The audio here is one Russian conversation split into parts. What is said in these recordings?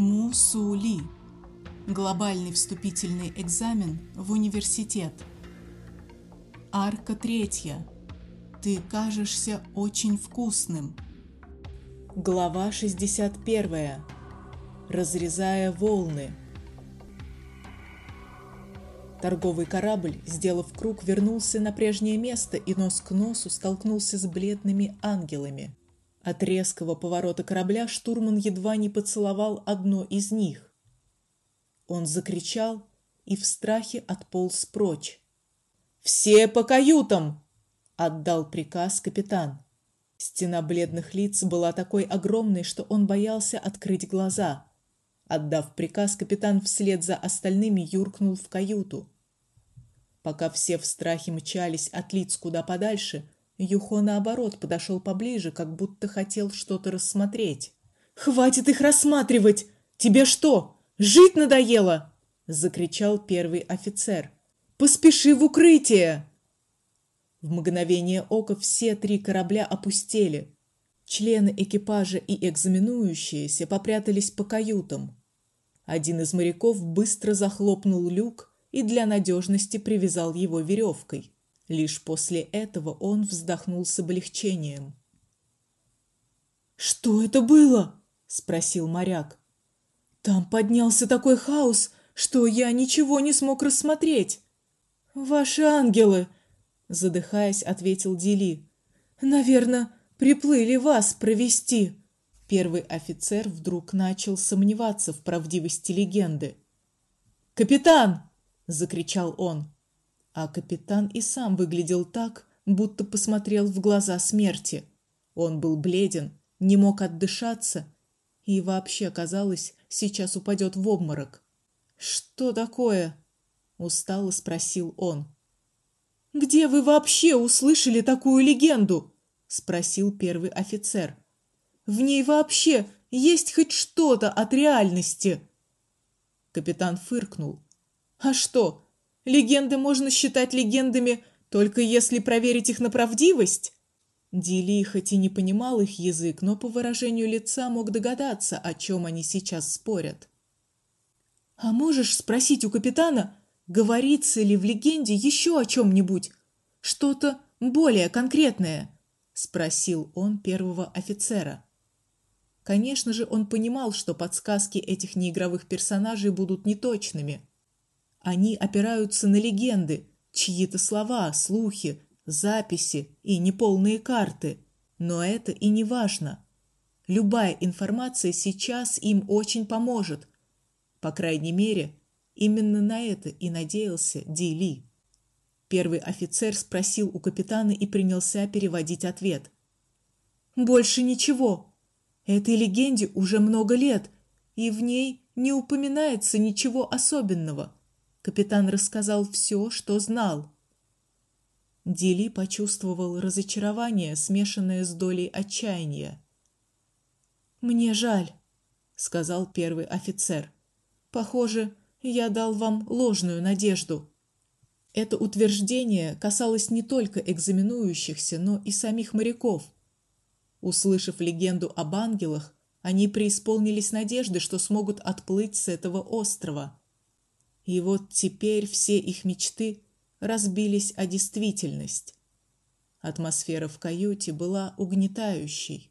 Мусули. Глобальный вступительный экзамен в университет. Арка третья. Ты кажешься очень вкусным. Глава 61. Разрезая волны. Торговый корабль, сделав круг, вернулся на прежнее место и нос к носу столкнулся с бледными ангелами. От резкого поворота корабля штурман едва не поцеловал одно из них. Он закричал и в страхе отполз прочь. Все по каютам, отдал приказ капитан. Стена бледных лиц была такой огромной, что он боялся открыть глаза. Отдав приказ, капитан вслед за остальными юркнул в каюту. Пока все в страхе мчались от лиц куда подальше, Юхо наоборот подошел поближе, как будто хотел что-то рассмотреть. Хватит их рассматривать. Тебе что, жить надоело? закричал первый офицер. Поспеши в укрытие. В мгновение ока все три корабля опустели. Члены экипажа и экзаменующиеся попрятались по каютам. Один из моряков быстро захлопнул люк и для надежности привязал его веревкой. Лишь после этого он вздохнул с облегчением. Что это было? спросил моряк. Там поднялся такой хаос, что я ничего не смог рассмотреть. Ваши ангелы, задыхаясь, ответил Дили. Наверное, приплыли вас провести. Первый офицер вдруг начал сомневаться в правдивости легенды. Капитан, закричал он а капитан и сам выглядел так, будто посмотрел в глаза смерти. Он был бледен, не мог отдышаться и вообще, казалось, сейчас упадет в обморок. Что такое? устало спросил он. Где вы вообще услышали такую легенду? спросил первый офицер. В ней вообще есть хоть что-то от реальности? Капитан фыркнул. А что? Легенды можно считать легендами только если проверить их на правдивость. Дили хоть и не понимал их язык, но по выражению лица мог догадаться, о чем они сейчас спорят. А можешь спросить у капитана, говорится ли в легенде еще о чем нибудь что-то более конкретное? спросил он первого офицера. Конечно же, он понимал, что подсказки этих неигровых персонажей будут неточными. Они опираются на легенды, чьи-то слова, слухи, записи и неполные карты. Но это и не важно. Любая информация сейчас им очень поможет. По крайней мере, именно на это и надеялся Дили. Первый офицер спросил у капитана и принялся переводить ответ. Больше ничего. Этой легенде уже много лет, и в ней не упоминается ничего особенного. Капитан рассказал все, что знал. Дили почувствовал разочарование, смешанное с долей отчаяния. Мне жаль, сказал первый офицер. Похоже, я дал вам ложную надежду. Это утверждение касалось не только экзаменующихся, но и самих моряков. Услышав легенду об ангелах, они преисполнились надежды, что смогут отплыть с этого острова. И вот теперь все их мечты разбились о действительность. Атмосфера в каюте была угнетающей.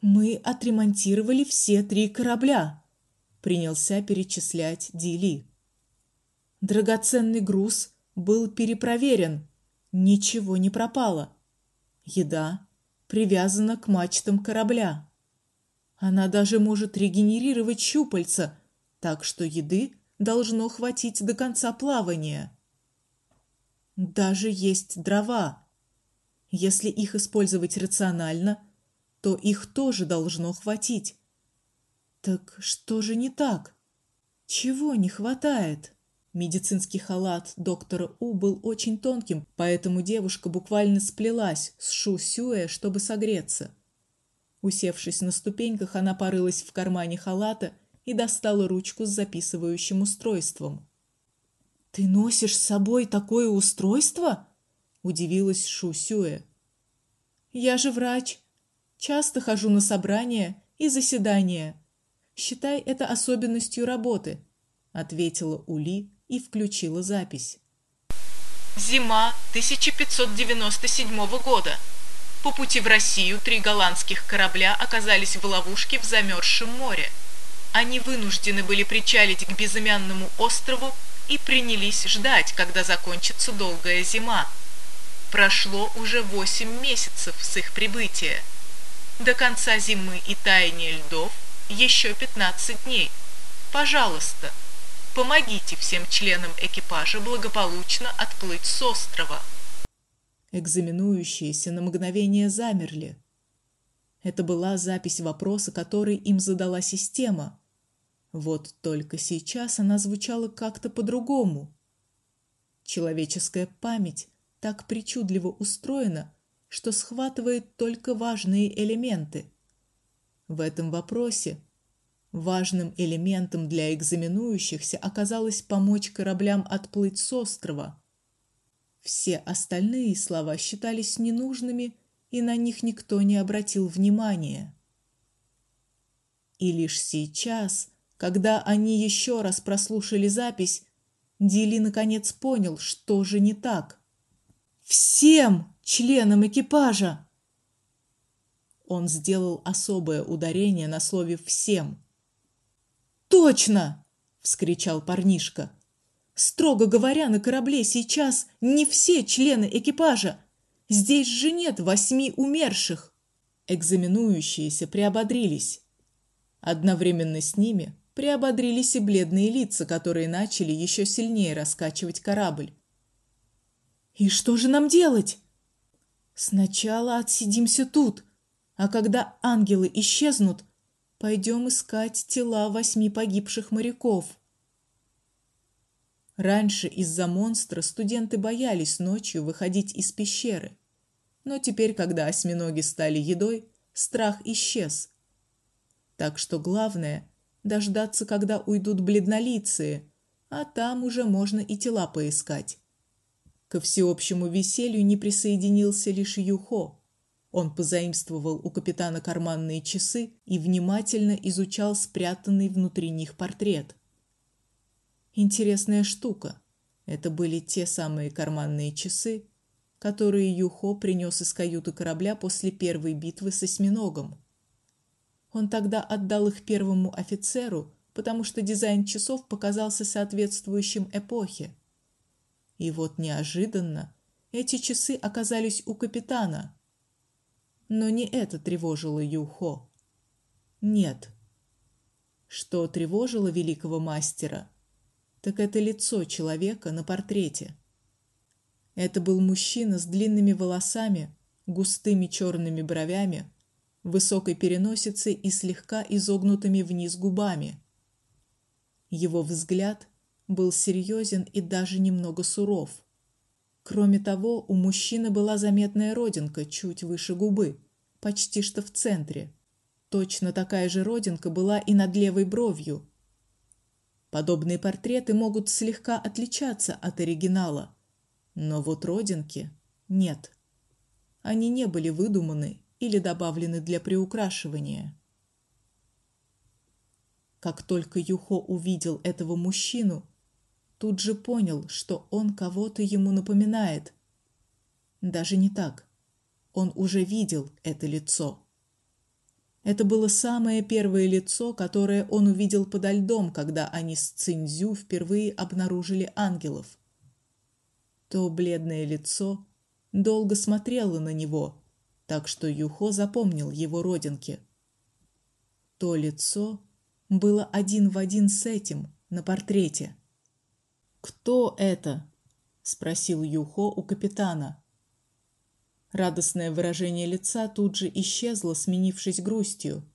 Мы отремонтировали все три корабля, принялся перечислять Дили. Драгоценный груз был перепроверен, ничего не пропало. Еда привязана к мачтам корабля. Она даже может регенерировать щупальца, так что еды должно хватить до конца плавания. Даже есть дрова. Если их использовать рационально, то их тоже должно хватить. Так что же не так? Чего не хватает? Медицинский халат доктора У был очень тонким, поэтому девушка буквально сплелась с Шу Сюэ, чтобы согреться. Усевшись на ступеньках, она порылась в кармане халата и достала ручку с записывающим устройством. Ты носишь с собой такое устройство? удивилась Шу Сюэ. Я же врач, часто хожу на собрания и заседания. Считай это особенностью работы, ответила Ули и включила запись. Зима 1597 года. По пути в Россию три голландских корабля оказались в ловушке в замерзшем море. Они вынуждены были причалить к безымянному острову и принялись ждать, когда закончится долгая зима. Прошло уже восемь месяцев с их прибытия. До конца зимы и таяния льдов еще 15 дней. Пожалуйста, помогите всем членам экипажа благополучно отплыть с острова. Экзаменующиеся на мгновение замерли. Это была запись вопроса, который им задала система. Вот только сейчас она звучала как-то по-другому. Человеческая память так причудливо устроена, что схватывает только важные элементы. В этом вопросе важным элементом для экзаменующихся оказалось помочь кораблям отплыть с острова. Все остальные слова считались ненужными, и на них никто не обратил внимания. И лишь сейчас, когда они еще раз прослушали запись, Дили наконец понял, что же не так. Всем членам экипажа он сделал особое ударение на слове всем. Точно, вскричал парнишка. Строго говоря, на корабле сейчас не все члены экипажа. Здесь же нет восьми умерших. Экзаменующиеся приободрились. Одновременно с ними приободрились и бледные лица, которые начали еще сильнее раскачивать корабль. И что же нам делать? Сначала отсидимся тут, а когда ангелы исчезнут, пойдем искать тела восьми погибших моряков. Раньше из-за монстра студенты боялись ночью выходить из пещеры. Но теперь, когда осьминоги стали едой, страх исчез. Так что главное дождаться, когда уйдут бледнолицые, а там уже можно и тела поискать. Ко всеобщему веселью не присоединился лишь Юхо. Он позаимствовал у капитана карманные часы и внимательно изучал спрятанный внутри них портрет. Интересная штука. Это были те самые карманные часы, которые Юхо принес из каюты корабля после первой битвы с осьминогом. Он тогда отдал их первому офицеру, потому что дизайн часов показался соответствующим эпохе. И вот неожиданно эти часы оказались у капитана – но не это тревожило Юхо. Нет. Что тревожило великого мастера, так это лицо человека на портрете. Это был мужчина с длинными волосами, густыми черными бровями, высокой переносицей и слегка изогнутыми вниз губами. Его взгляд был серьезен и даже немного суров. Кроме того, у мужчины была заметная родинка чуть выше губы, почти что в центре. Точно такая же родинка была и над левой бровью. Подобные портреты могут слегка отличаться от оригинала, но вот родинки нет. Они не были выдуманы или добавлены для приукрашивания. Как только Юхо увидел этого мужчину, тут же понял, что он кого-то ему напоминает. Даже не так. Он уже видел это лицо. Это было самое первое лицо, которое он увидел подо льдом, когда они с Цинзю впервые обнаружили ангелов. То бледное лицо долго смотрело на него, так что Юхо запомнил его родинки. То лицо было один в один с этим на портрете. Кто это? спросил Юхо у капитана. Радостное выражение лица тут же исчезло, сменившись грустью.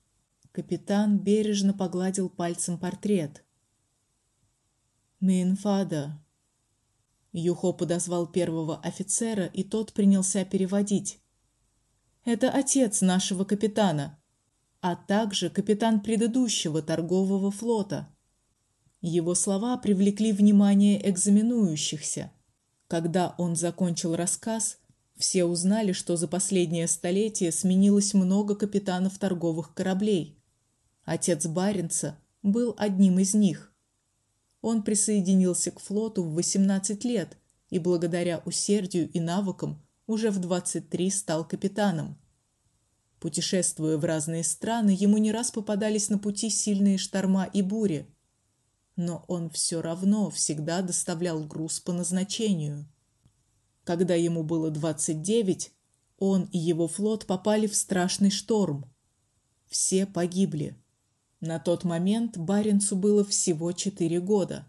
Капитан бережно погладил пальцем портрет. Минфада. Юхо подозвал первого офицера, и тот принялся переводить. Это отец нашего капитана, а также капитан предыдущего торгового флота. Его слова привлекли внимание экзаменующихся. Когда он закончил рассказ, все узнали, что за последнее столетие сменилось много капитанов торговых кораблей. Отец Баренца был одним из них. Он присоединился к флоту в 18 лет и благодаря усердию и навыкам уже в 23 стал капитаном. Путешествуя в разные страны, ему не раз попадались на пути сильные шторма и бури, но он все равно всегда доставлял груз по назначению. Когда ему было 29, он и его флот попали в страшный шторм. Все погибли. На тот момент Баренцу было всего четыре года.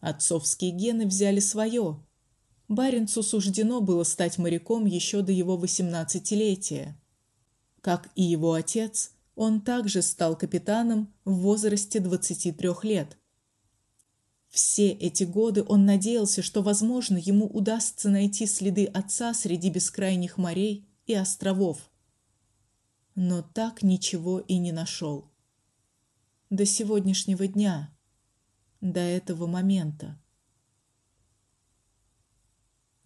Отцовские гены взяли свое. Баренцу суждено было стать моряком еще до его восемнадцатилетия. Как и его отец, он также стал капитаном в возрасте 23 лет. Все эти годы он надеялся, что, возможно, ему удастся найти следы отца среди бескрайних морей и островов. Но так ничего и не нашел. До сегодняшнего дня, до этого момента.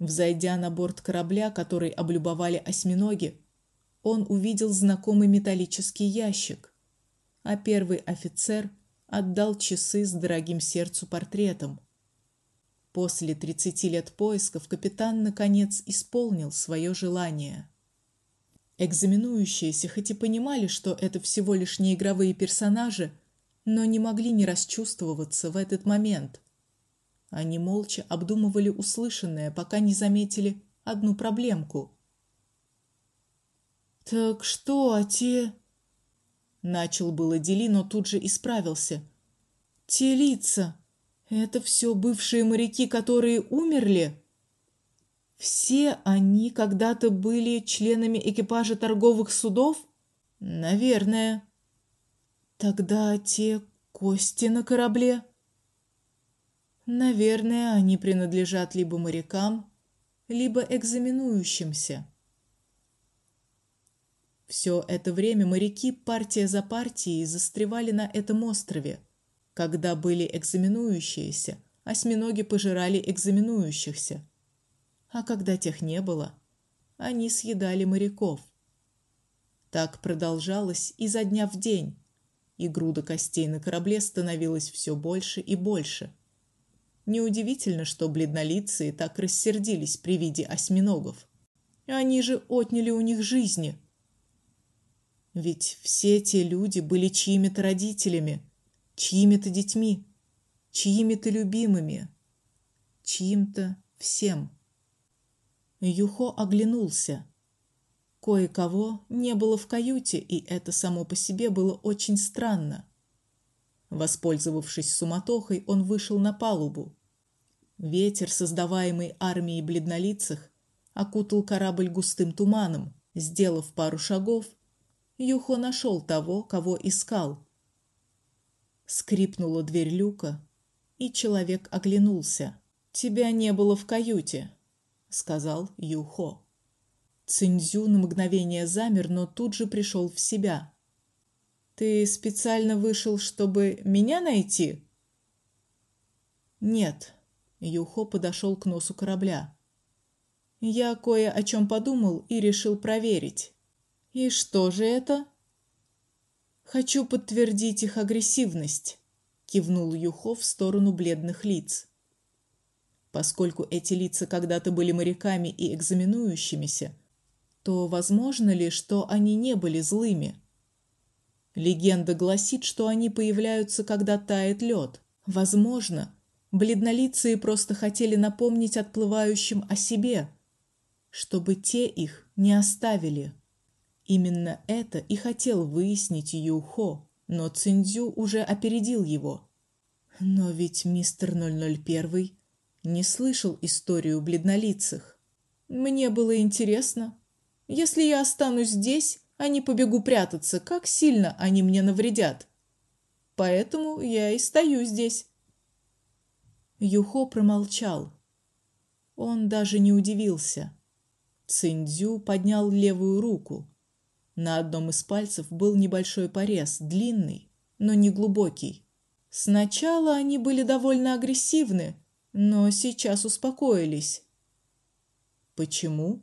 Взойдя на борт корабля, который облюбовали осьминоги, он увидел знакомый металлический ящик, а первый офицер отдал часы с дорогим сердцу портретом. После 30 лет поисков капитан наконец исполнил свое желание. Экзаменующиеся хоть и понимали, что это всего лишь не игровые персонажи, но не могли не расчувствоваться в этот момент. Они молча обдумывали услышанное, пока не заметили одну проблемку. Так что, а те Начал было Дели, но тут же исправился. Те лица это все бывшие моряки, которые умерли. Все они когда-то были членами экипажа торговых судов? Наверное. Тогда те кости на корабле? Наверное, они принадлежат либо морякам, либо экзаменующимся. Все это время моряки партия за партией застревали на этом острове. Когда были экзаменующиеся, осьминоги пожирали экзаменующихся. А когда тех не было, они съедали моряков. Так продолжалось изо дня в день, и груда костей на корабле становилась все больше и больше. Неудивительно, что бледнолицые так рассердились при виде осьминогов. Они же отняли у них жизни – ведь все те люди были чьими-то родителями, чьими-то детьми, чьими-то любимыми, чьим-то всем. Юхо оглянулся. Кое-кого не было в каюте, и это само по себе было очень странно. Воспользовавшись суматохой, он вышел на палубу. Ветер, создаваемый армией бледнолицых, окутал корабль густым туманом. Сделав пару шагов, Юхо нашел того, кого искал. Скрипнула дверь люка, и человек оглянулся. Тебя не было в каюте, сказал Юхо. Цинзю на мгновение замер, но тут же пришел в себя. Ты специально вышел, чтобы меня найти? Нет. Юхо подошел к носу корабля. Я кое о чем подумал и решил проверить. И что же это? Хочу подтвердить их агрессивность, кивнул Юхо в сторону бледных лиц. Поскольку эти лица когда-то были моряками и экзаменующимися, то возможно ли, что они не были злыми? Легенда гласит, что они появляются, когда тает лед. Возможно, бледнолицые просто хотели напомнить отплывающим о себе, чтобы те их не оставили. Именно это и хотел выяснить Юхо, но Циндзю уже опередил его. Но ведь мистер 001 не слышал историю бледнолицых. Мне было интересно. Если я останусь здесь, а не побегу прятаться, как сильно они мне навредят. Поэтому я и стою здесь. Юхо промолчал. Он даже не удивился. Циндзю поднял левую руку. На одном из пальцев был небольшой порез, длинный, но не глубокий. Сначала они были довольно агрессивны, но сейчас успокоились. Почему?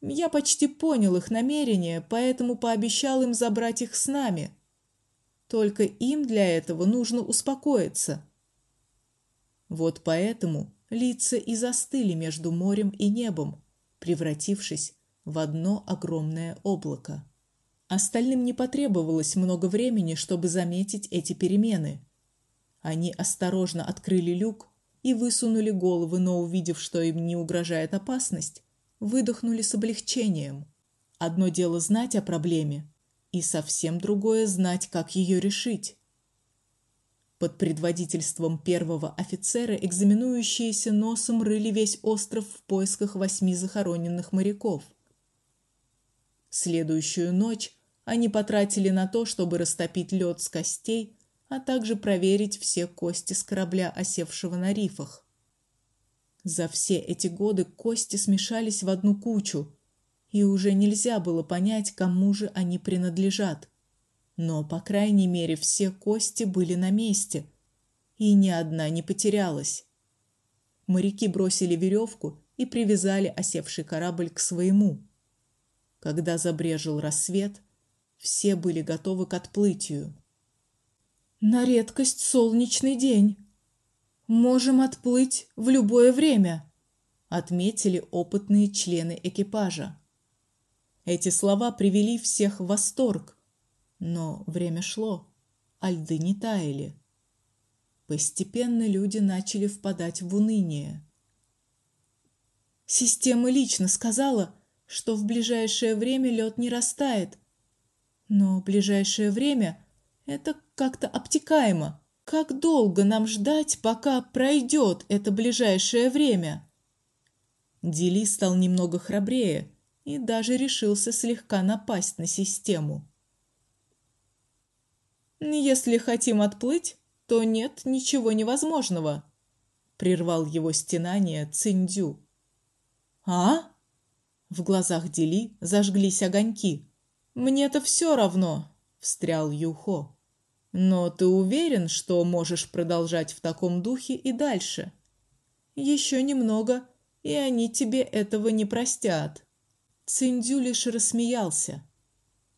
Я почти понял их намерения, поэтому пообещал им забрать их с нами. Только им для этого нужно успокоиться. Вот поэтому лица и застыли между морем и небом, превратившись в одно огромное облако. Остальным не потребовалось много времени, чтобы заметить эти перемены. Они осторожно открыли люк и высунули головы, но увидев, что им не угрожает опасность, выдохнули с облегчением. Одно дело знать о проблеме, и совсем другое знать, как ее решить. Под предводительством первого офицера экзаменующиеся носом рыли весь остров в поисках восьми захороненных моряков. Следующую ночь они потратили на то, чтобы растопить лед с костей, а также проверить все кости с корабля, осевшего на рифах. За все эти годы кости смешались в одну кучу, и уже нельзя было понять, кому же они принадлежат. Но, по крайней мере, все кости были на месте, и ни одна не потерялась. Моряки бросили веревку и привязали осевший корабль к своему. Когда забрежил рассвет, все были готовы к отплытию. На редкость солнечный день, Можем отплыть в любое время, отметили опытные члены экипажа. Эти слова привели всех в восторг, но время шло, а льды не таяли. Постепенно люди начали впадать в уныние. Система лично сказала, что в ближайшее время лед не растает. Но ближайшее время это как-то обтекаемо. Как долго нам ждать, пока пройдет это ближайшее время? Дили стал немного храбрее и даже решился слегка напасть на систему. Если хотим отплыть, то нет ничего невозможного, прервал его стенание Циндю. А? В глазах Дили зажглись огоньки. Мне-то все равно, встрял Юхо. Но ты уверен, что можешь продолжать в таком духе и дальше? Еще немного, и они тебе этого не простят. Циндю лишь рассмеялся.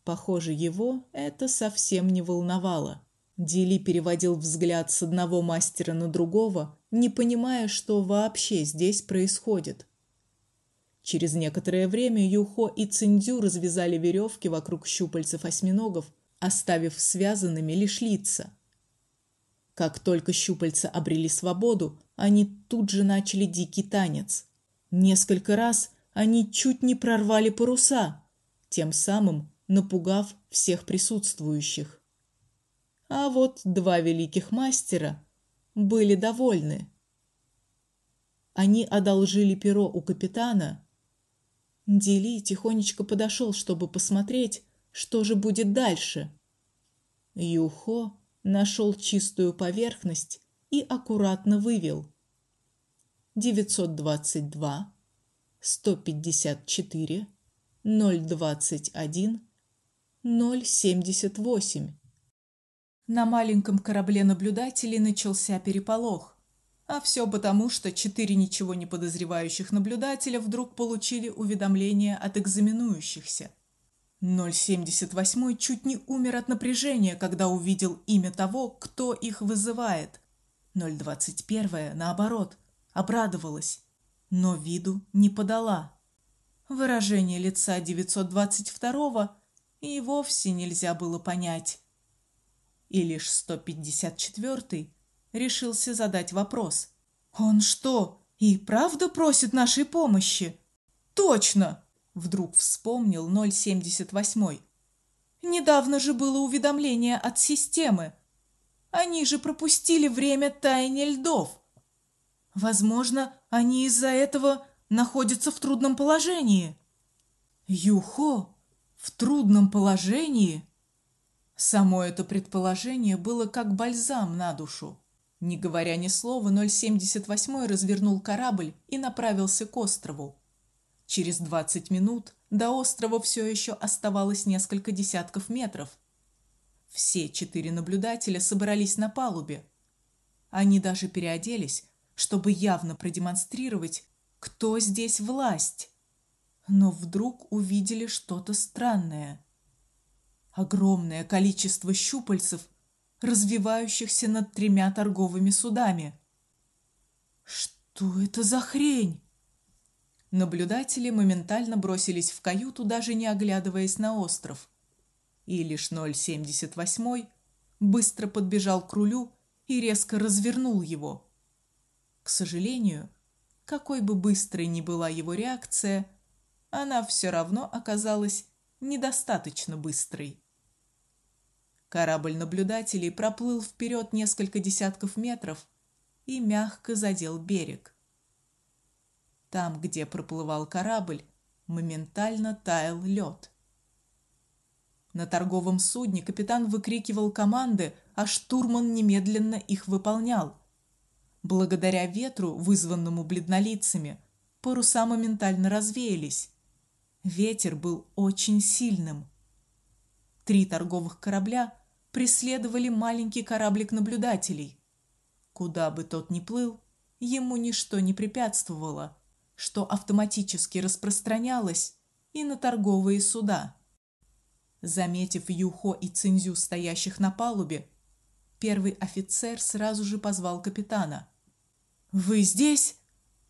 Похоже, его это совсем не волновало. Дили переводил взгляд с одного мастера на другого, не понимая, что вообще здесь происходит. Через некоторое время Юхо и Циндю развязали веревки вокруг щупальцев осьминогов оставив связанными лишь лица. Как только щупальца обрели свободу, они тут же начали дикий танец. Несколько раз они чуть не прорвали паруса, тем самым напугав всех присутствующих. А вот два великих мастера были довольны. Они одолжили перо у капитана. Дили тихонечко подошел, чтобы посмотреть, что же будет дальше? Юхо нашел чистую поверхность и аккуратно вывел 922 154 021 078. На маленьком корабле наблюдателей начался переполох. А все потому, что четыре ничего не подозревающих наблюдателя вдруг получили уведомление от экзаменующихся. 078 чуть не умер от напряжения, когда увидел имя того, кто их вызывает. 021 наоборот обрадовалась, но виду не подала. Выражение лица 922 и вовсе нельзя было понять. И лишь 154 решился задать вопрос. Он что, и правда просит нашей помощи? Точно. Вдруг вспомнил 078. Недавно же было уведомление от системы. Они же пропустили время таяния льдов. Возможно, они из-за этого находятся в трудном положении. Юхо в трудном положении? Само это предположение было как бальзам на душу. Не говоря ни слова, 078 развернул корабль и направился к острову. Через двадцать минут до острова все еще оставалось несколько десятков метров. Все четыре наблюдателя собрались на палубе. Они даже переоделись, чтобы явно продемонстрировать, кто здесь власть. Но вдруг увидели что-то странное. Огромное количество щупальцев, развивающихся над тремя торговыми судами. Что это за хрень? Наблюдатели моментально бросились в каюту, даже не оглядываясь на остров. И лишь 078 быстро подбежал к рулю и резко развернул его. К сожалению, какой бы быстрой ни была его реакция, она все равно оказалась недостаточно быстрой. Корабль наблюдателей проплыл вперед несколько десятков метров и мягко задел берег. Там, где проплывал корабль, моментально таял лед. На торговом судне капитан выкрикивал команды, а штурман немедленно их выполнял. Благодаря ветру, вызванному бледнолицами, паруса моментально развеялись. Ветер был очень сильным. Три торговых корабля преследовали маленький кораблик наблюдателей. Куда бы тот ни плыл, ему ничто не препятствовало, что автоматически распространялось и на торговые суда. Заметив Юхо и Цинзю стоящих на палубе, первый офицер сразу же позвал капитана. Вы здесь?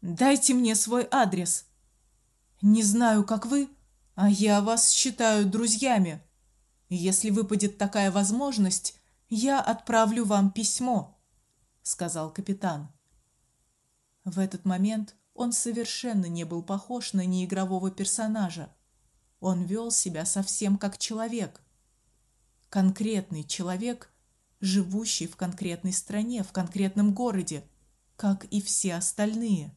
Дайте мне свой адрес. Не знаю, как вы, а я вас считаю друзьями. Если выпадет такая возможность, я отправлю вам письмо, сказал капитан. В этот момент он совершенно не был похож на неигрового персонажа. Он вел себя совсем как человек. Конкретный человек, живущий в конкретной стране, в конкретном городе, как и все остальные.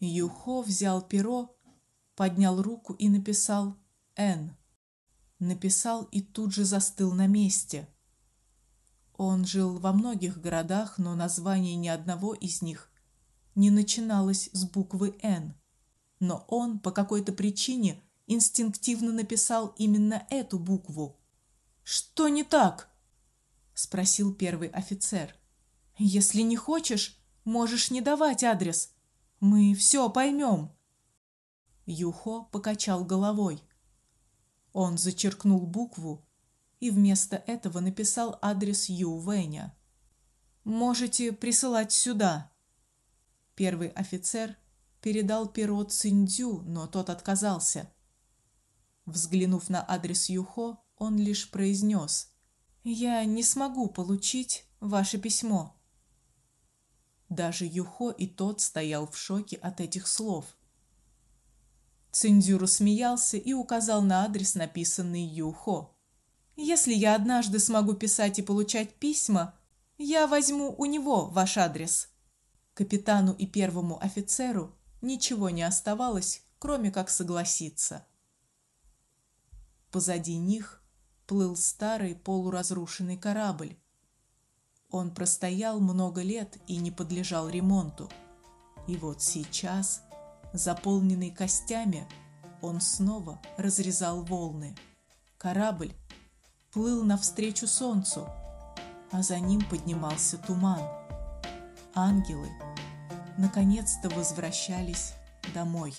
Юхо взял перо, поднял руку и написал «Н». Написал и тут же застыл на месте. Он жил во многих городах, но название ни одного из них не начиналось с буквы «Н». Но он по какой-то причине инстинктивно написал именно эту букву. Что не так? спросил первый офицер. Если не хочешь, можешь не давать адрес. Мы все поймем. Юхо покачал головой. Он зачеркнул букву и вместо этого написал адрес Ю Вэня. Можете присылать сюда. Первый офицер передал перо Циндю, но тот отказался. Взглянув на адрес Юхо, он лишь произнес: "Я не смогу получить ваше письмо". Даже Юхо и тот стоял в шоке от этих слов. Циндзю смеялся и указал на адрес, написанный Юхо. Если я однажды смогу писать и получать письма, я возьму у него ваш адрес. Капитану и первому офицеру ничего не оставалось, кроме как согласиться. Позади них плыл старый полуразрушенный корабль. Он простоял много лет и не подлежал ремонту. И вот сейчас, заполненный костями, он снова разрезал волны. Корабль плыл навстречу солнцу, а за ним поднимался туман. Ангелы наконец-то возвращались домой.